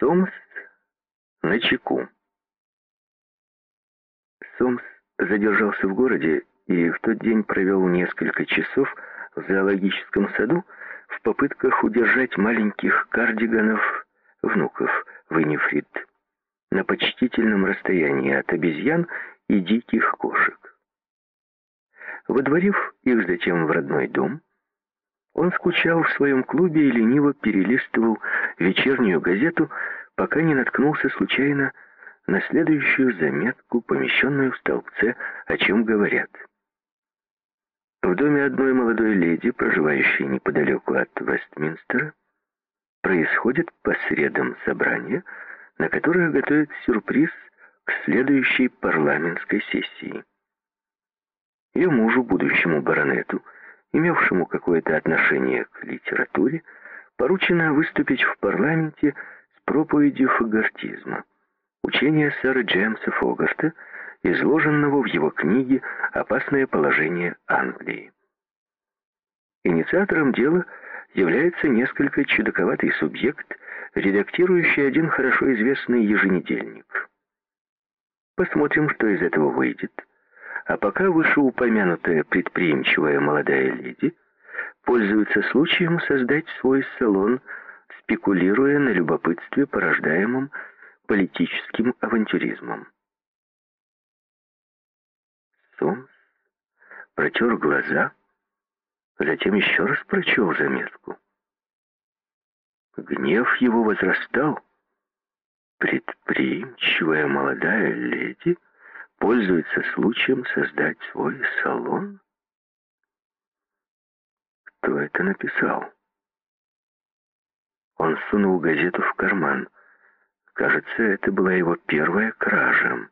Сомс на чеку. Сомс задержался в городе и в тот день провел несколько часов в зоологическом саду в попытках удержать маленьких кардиганов, внуков Виннифрид, на почтительном расстоянии от обезьян и диких кошек. Водворив их затем в родной дом, он скучал в своем клубе и лениво перелистывал вечернюю газету, пока не наткнулся случайно на следующую заметку, помещенную в столбце «О чем говорят». В доме одной молодой леди, проживающей неподалеку от Вестминстера, происходит по средам собрание, на которое готовят сюрприз к следующей парламентской сессии. Ее мужу, будущему баронету, имевшему какое-то отношение к литературе, поручено выступить в парламенте с проповедью фагортизма, учения сэра Джеймса Фогарта, изложенного в его книге «Опасное положение Англии». Инициатором дела является несколько чудаковатый субъект, редактирующий один хорошо известный еженедельник. Посмотрим, что из этого выйдет. А пока вышеупомянутая предприимчивая молодая леди пользуется случаем создать свой салон, спекулируя на любопытстве, порождаемом политическим авантюризмом. Сомс протер глаза, затем еще раз прочел заметку. Гнев его возрастал. Предприимчивая молодая леди — пользуется случаем создать свой салон? Кто это написал? Он сунул газету в карман. Кажется, это была его первая кража.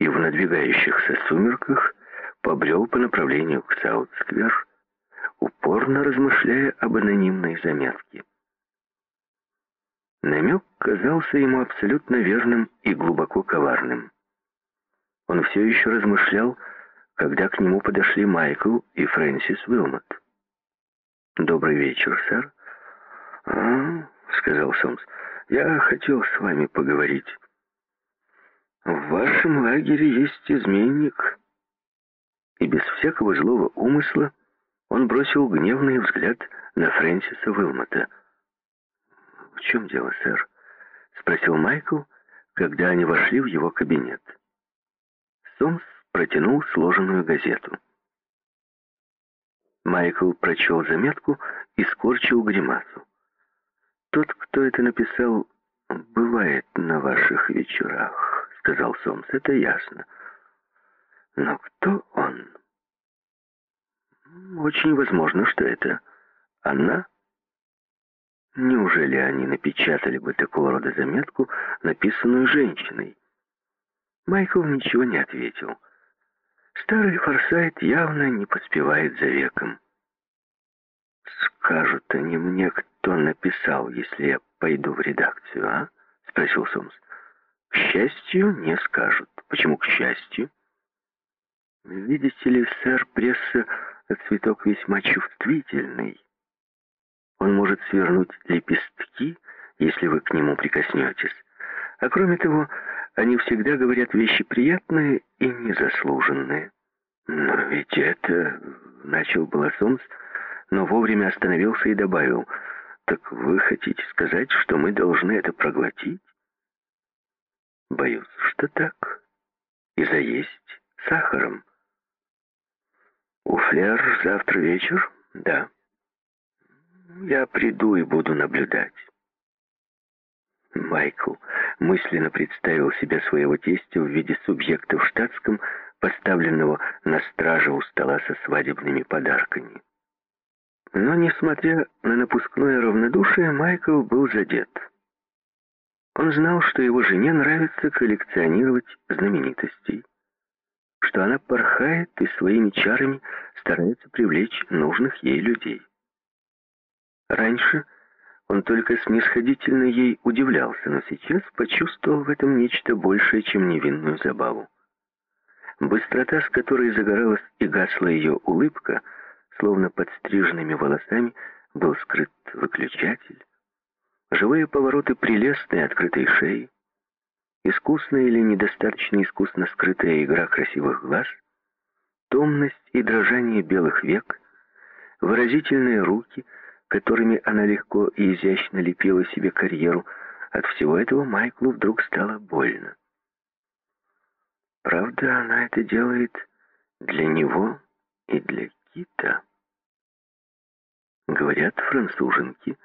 И в надвигающихся сумерках побрел по направлению к Саутсквер, упорно размышляя об анонимной заметке. Намек казался ему абсолютно верным и глубоко коварным. Он все еще размышлял, когда к нему подошли Майкл и Фрэнсис Уилмот. «Добрый вечер, сэр». «А, — сказал Сомс, — я хотел с вами поговорить. В вашем лагере есть изменник». И без всякого злого умысла он бросил гневный взгляд на Фрэнсиса Уилмота. «В чем дело, сэр?» — спросил Майкл, когда они вошли в его кабинет. Сомс протянул сложенную газету. Майкл прочел заметку и скорчил гримасу. «Тот, кто это написал, бывает на ваших вечерах», — сказал Сомс. «Это ясно. Но кто он?» «Очень возможно, что это она». Неужели они напечатали бы такого рода заметку, написанную женщиной? Майкл ничего не ответил. Старый Форсайт явно не поспевает за веком. «Скажут они мне, кто написал, если я пойду в редакцию, а?» — спросил Сомс. «К счастью, не скажут. Почему к счастью?» «Видите ли, сэр, пресса — цветок весьма чувствительный. Он может свернуть лепестки, если вы к нему прикоснетесь. А кроме того, они всегда говорят вещи приятные и незаслуженные. Но ведь это... Начал было Сомс, но вовремя остановился и добавил. Так вы хотите сказать, что мы должны это проглотить? Боюсь, что так. И заесть сахаром. У Флер завтра вечер? Да. Я приду и буду наблюдать. Майкл мысленно представил себе своего тестя в виде субъекта в штатском, поставленного на страже у стола со свадебными подарками. Но, несмотря на напускное равнодушие, Майкл был задет. Он знал, что его жене нравится коллекционировать знаменитостей, что она порхает и своими чарами старается привлечь нужных ей людей. Раньше он только снисходительно ей удивлялся, но сейчас почувствовал в этом нечто большее, чем невинную забаву. Быстрота, с которой загоралась и гасла ее улыбка, словно под стриженными волосами, был скрыт выключатель. живые повороты прелестной открытой шеи, искусная или недостаточно искусно скрытая игра красивых глаз, томность и дрожание белых век, выразительные руки, которыми она легко и изящно лепила себе карьеру, от всего этого Майклу вдруг стало больно. Правда, она это делает для него и для Кита. Говорят, француженки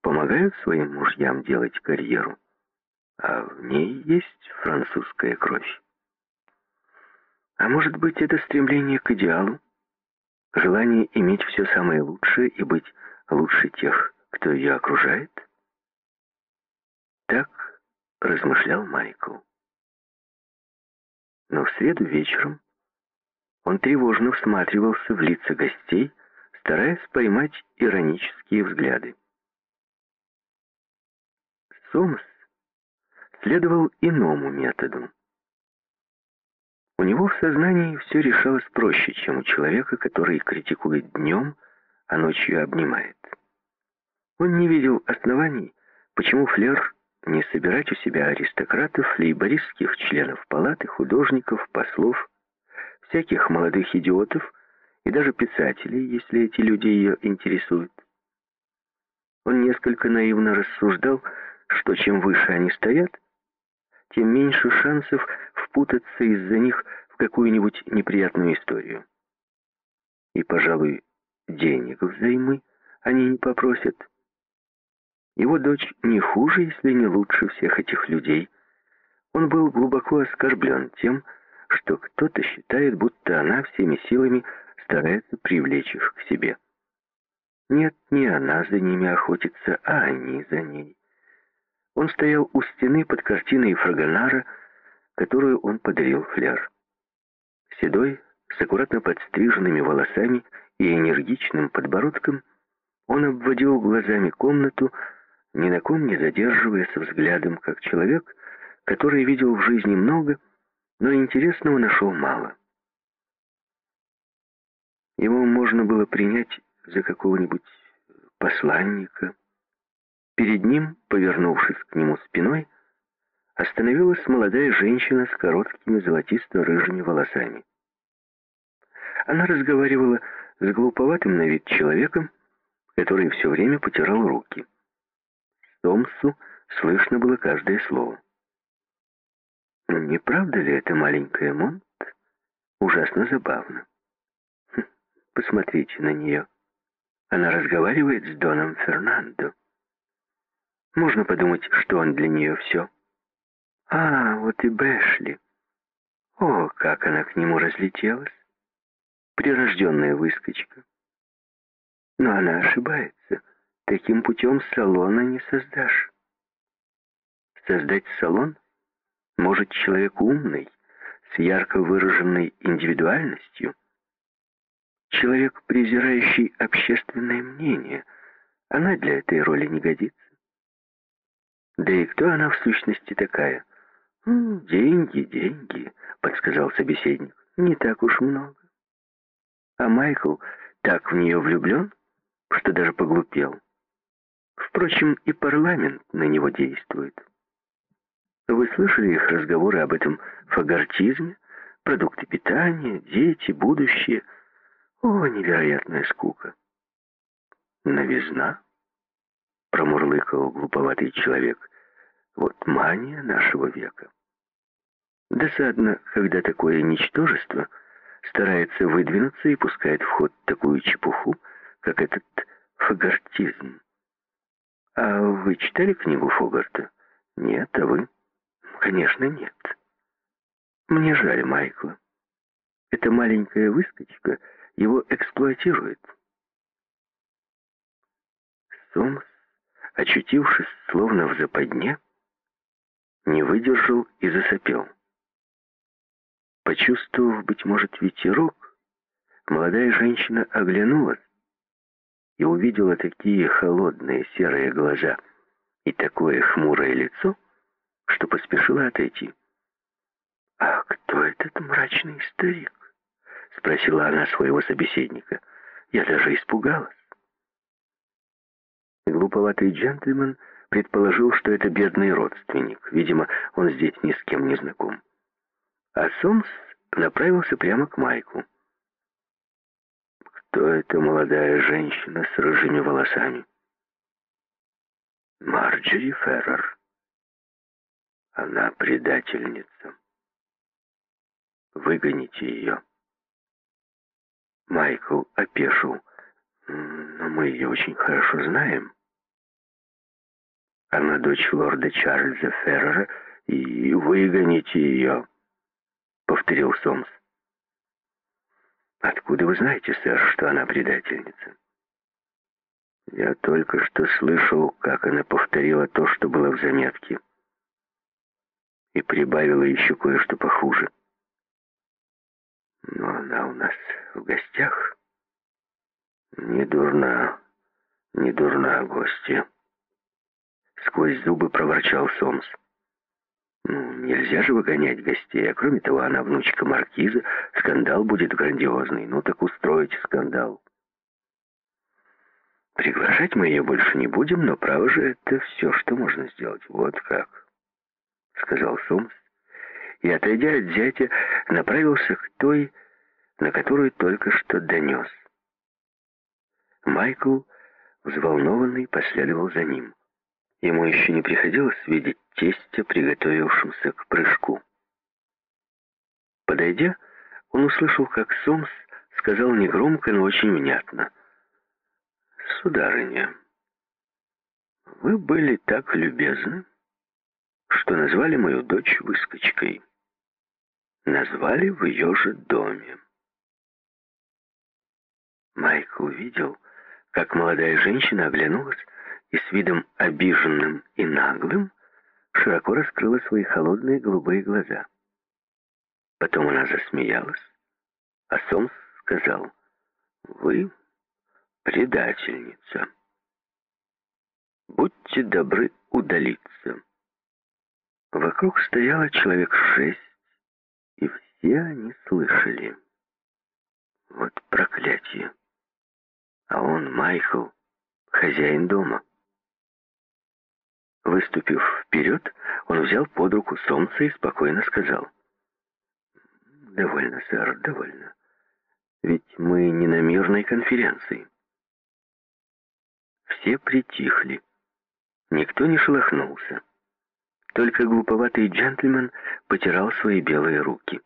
помогают своим мужьям делать карьеру, а в ней есть французская кровь. А может быть, это стремление к идеалу, желание иметь все самое лучшее и быть лучше тех, кто ее окружает? Так размышлял Майкл. Но в среду вечером он тревожно всматривался в лица гостей, стараясь поймать иронические взгляды. Сомс следовал иному методу. У него в сознании все решалось проще, чем у человека, который критикует днем, а ночью обнимает. Он не видел оснований, почему Флер не собирать у себя аристократов, лейбористских членов палаты, художников, послов, всяких молодых идиотов и даже писателей, если эти люди ее интересуют. Он несколько наивно рассуждал, что чем выше они стоят, тем меньше шансов впутаться из-за них в какую-нибудь неприятную историю. И, пожалуй, денег взаймы они не попросят. Его дочь не хуже, если не лучше всех этих людей. Он был глубоко оскорблен тем, что кто-то считает, будто она всеми силами старается привлечь их к себе. Нет, не она за ними охотится, а они за ней. Он стоял у стены под картиной Фрагонара, которую он подарил Фляр. Седой, с аккуратно подстриженными волосами и энергичным подбородком, он обводил глазами комнату, ни на ком не задерживаясь взглядом, как человек, который видел в жизни много, но интересного нашел мало. Его можно было принять за какого-нибудь посланника, Перед ним, повернувшись к нему спиной, остановилась молодая женщина с короткими золотисто-рыжими волосами. Она разговаривала с глуповатым на вид человеком, который все время потирал руки. Томсу слышно было каждое слово. Не правда ли это маленькая Монт? Ужасно забавно. Хм, посмотрите на нее. Она разговаривает с Доном Фернандо. Можно подумать, что он для нее все. А, вот и Бэшли. О, как она к нему разлетелась. Прирожденная выскочка. Но она ошибается. Таким путем салона не создашь. Создать салон может человек умный, с ярко выраженной индивидуальностью. Человек, презирающий общественное мнение. Она для этой роли не годится. Да и кто она в сущности такая? «Деньги, деньги», — подсказал собеседник. «Не так уж много». А Майкл так в нее влюблен, что даже поглупел. Впрочем, и парламент на него действует. Вы слышали их разговоры об этом фагортизме? Продукты питания, дети, будущее. О, невероятная скука. Новизна промурлыкал глуповатый человек. Вот мания нашего века. Досадно, когда такое ничтожество старается выдвинуться и пускает в ход такую чепуху, как этот фагортизм. А вы читали книгу Фогарта? Нет, а вы? Конечно, нет. Мне жаль Майкла. Эта маленькая выскочка его эксплуатирует. Сомс очутившись словно в западне, не выдержал и засопел. Почувствовав, быть может, ветерок, молодая женщина оглянулась и увидела такие холодные серые глаза и такое хмурое лицо, что поспешила отойти. «А кто этот мрачный старик?» — спросила она своего собеседника. «Я даже испугалась». Глуповатый джентльмен предположил, что это бедный родственник. Видимо, он здесь ни с кем не знаком. А Сомс направился прямо к Майку. Кто эта молодая женщина с рыжими волосами? Марджери Феррер. Она предательница. Выгоните ее. Майкл опешил. Но мы ее очень хорошо знаем. Она дочь лорда Чарльза Феррера, и выгоните ее, повторил Сомс. Откуда вы знаете, сэр, что она предательница? Я только что слышал, как она повторила то, что было в заметке и прибавила еще кое-что похуже. Но она у нас в гостях. Не дурна, не дурна гостья. Сквозь зубы проворчал Сомс. Ну, нельзя же выгонять гостей, а кроме того, она внучка маркиза, скандал будет грандиозный. Ну так устроите скандал. Приглашать мы ее больше не будем, но право же это все, что можно сделать. Вот как. — сказал Сомс, и, отойдя от зятя, направился к той, на которую только что донес. Майкл, взволнованный, последовал за ним. Ему еще не приходилось видеть тестя, приготовившимся к прыжку. Подойдя, он услышал, как Сомс сказал негромко, но очень внятно. «Сударыня, вы были так любезны, что назвали мою дочь выскочкой. Назвали в ее же доме. Майк увидел, как молодая женщина оглянулась и с видом обиженным и наглым широко раскрыла свои холодные голубые глаза. Потом она засмеялась, а Сомс сказал, «Вы предательница. Будьте добры удалиться». Вокруг стояло человек шесть, и все они слышали. Вот проклятие. А он, Майкл, хозяин дома. Выступив вперед, он взял под руку солнце и спокойно сказал. «Довольно, сэр, довольно. Ведь мы не на мирной конференции». Все притихли. Никто не шелохнулся. Только глуповатый джентльмен потирал свои белые руки.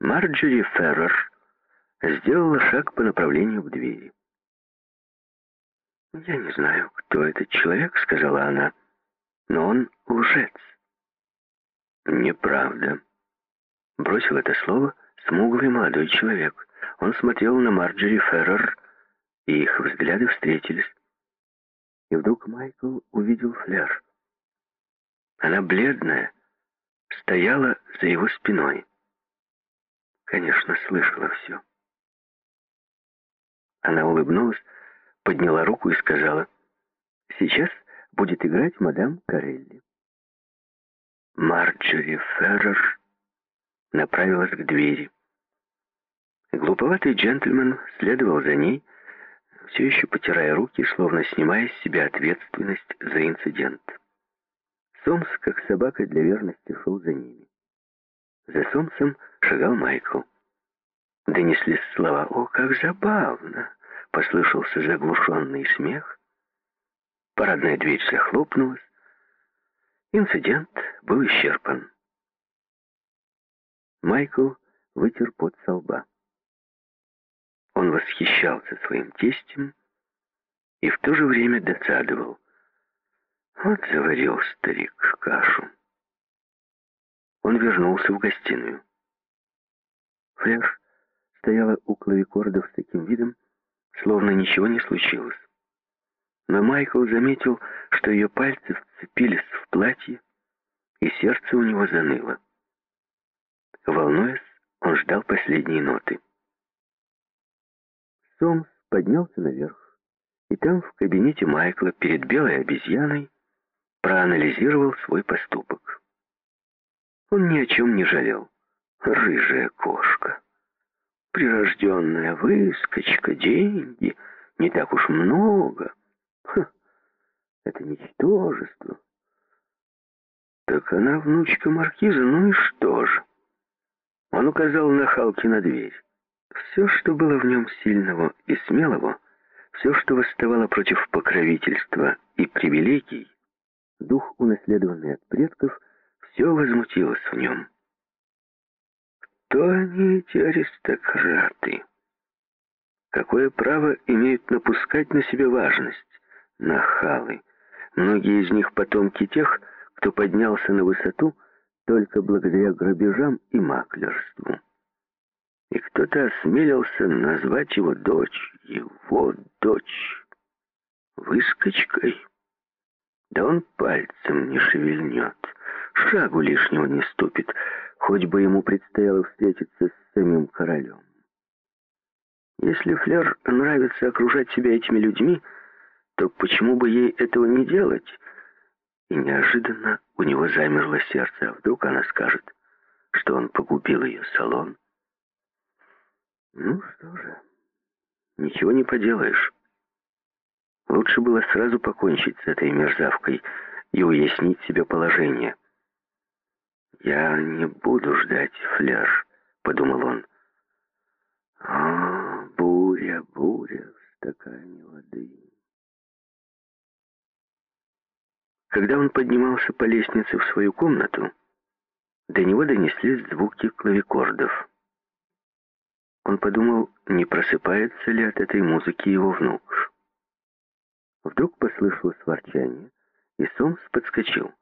Марджери Феррер сделала шаг по направлению к двери. «Я не знаю, кто этот человек», — сказала она, — «но он лжец». «Неправда», — бросил это слово смуглый молодой человек. Он смотрел на Марджери Феррер, и их взгляды встретились. И вдруг Майкл увидел фляж. Она бледная, стояла за его спиной. Конечно, слышала все. Она улыбнулась, подняла руку и сказала, «Сейчас будет играть мадам Карелли». Марджори Феррер направилась к двери. Глуповатый джентльмен следовал за ней, все еще потирая руки, словно снимая с себя ответственность за инцидент. Сомс, как собака для верности, шел за ними. За Сомсом шагал Майкл. Донеслись слова «О, как забавно!» Послышался заглушенный смех. Парадная дверь захлопнулась. Инцидент был исчерпан. Майкл вытер пот со лба. Он восхищался своим тестем и в то же время досадовал. Вот заварил старик кашу. Он вернулся в гостиную. Флеш стояла у клавикордов с таким видом, словно ничего не случилось. Но Майкл заметил, что ее пальцы вцепились в платье, и сердце у него заныло. Волнуясь, он ждал последней ноты. Сомс поднялся наверх, и там, в кабинете Майкла, перед белой обезьяной, проанализировал свой поступок. Он ни о чем не жалел. Рыжая кошка. Прирожденная выскочка, деньги, не так уж много. Ха. Это ничтожество. Так она внучка маркиза, ну и что же? Он указал на Халки на дверь. Все, что было в нем сильного и смелого, все, что восставало против покровительства и привилегий, дух, унаследованный от предков, все возмутилось в нем. Кто они, эти аристократы? Какое право имеют напускать на себя важность? Нахалы. Многие из них потомки тех, кто поднялся на высоту только благодаря грабежам и маклерству. И кто-то осмелился назвать его дочь, его дочь, выскочкой. Да он пальцем не шевельнет, шагу лишнего не ступит, хоть бы ему предстояло встретиться с самим королем. Если Флер нравится окружать себя этими людьми, то почему бы ей этого не делать? И неожиданно у него замерло сердце, а вдруг она скажет, что он погубил ее салон. Ну что же, ничего не поделаешь. Лучше было сразу покончить с этой мерзавкой и уяснить себе положение. «Я не буду ждать, Фляж», — подумал он. «О, Когда он поднимался по лестнице в свою комнату, до него донеслись звуки клавикордов. Он подумал, не просыпается ли от этой музыки его внук. Вдруг послышалось ворчание, и Сомс подскочил.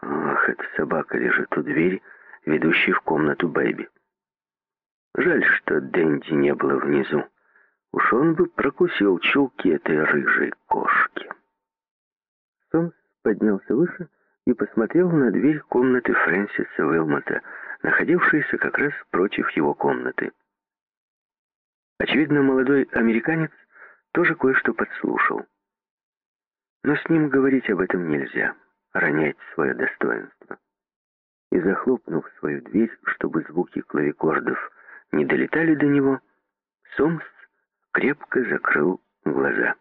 Ах, эта собака лежит у двери, ведущей в комнату Бэйби. Жаль, что Дэнди не было внизу. Уж он бы прокусил чулки этой рыжей кошки. Поднялся выше и посмотрел на дверь комнаты Фрэнсиса Уилмота, находившейся как раз против его комнаты. Очевидно, молодой американец тоже кое-что подслушал. Но с ним говорить об этом нельзя ронять свое достоинство. И захлопнув свою дверь, чтобы звуки клавикордов не долетали до него, Сомс крепко закрыл глаза.